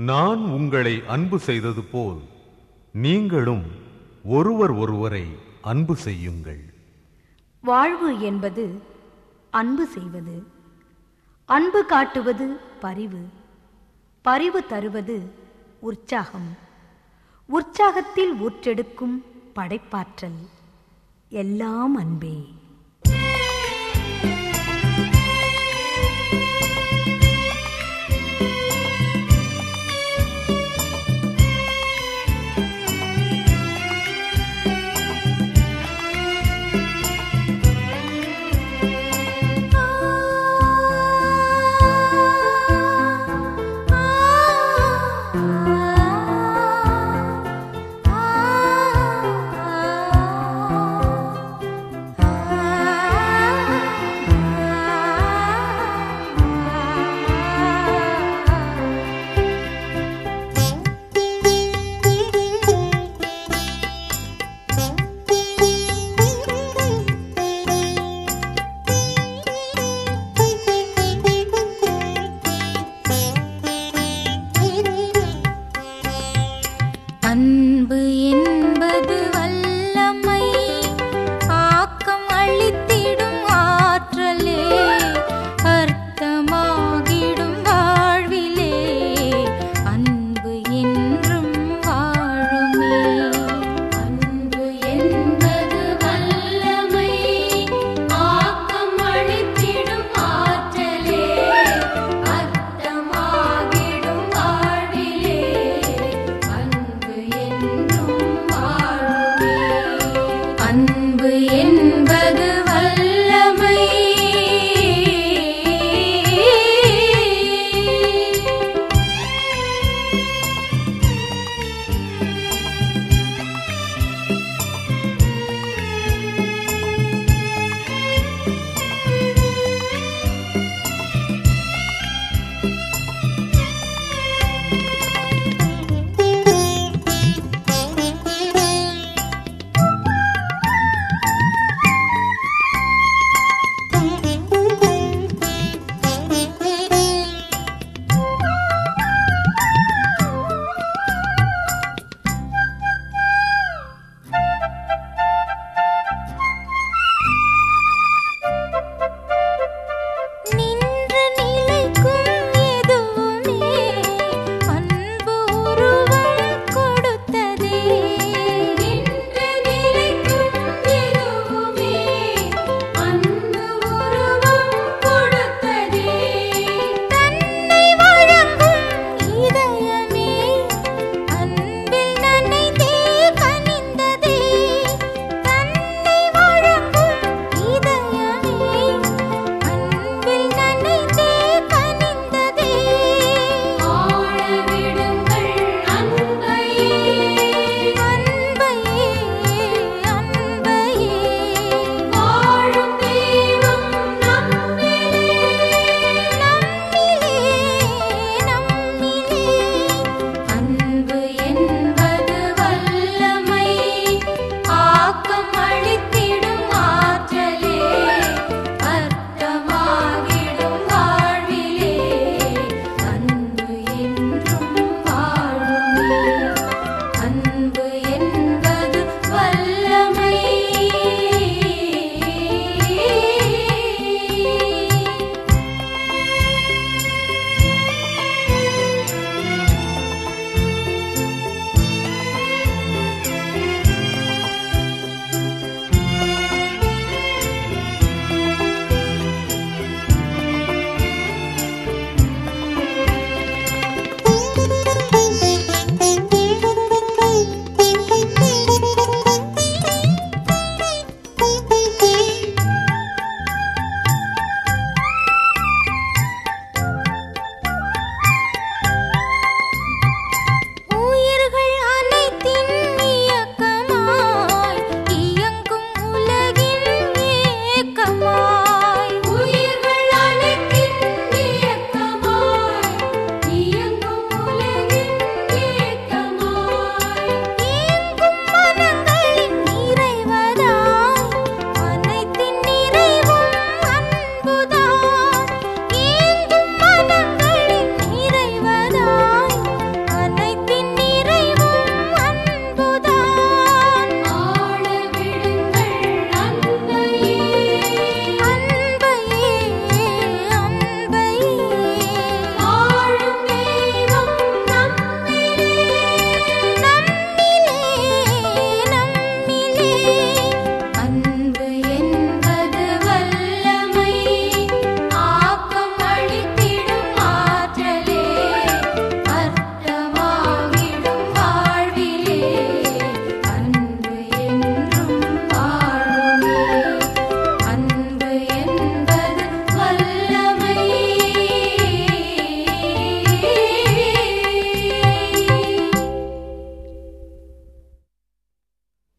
நான் உங்களை அன்பு செய்தது போல் நீங்களும் ஒருவர் ஒருவரை அன்பு செய்யுங்கள். வாழ்வு என்பது அன்பு செய்வது. அன்பு காட்டுவது பரிவு. பரிவு தருவது உற்சாகம். உற்சாகத்தில் ஊற்றெடுக்கும் படைப்பாற்றல். எல்லாம் அன்பே. bu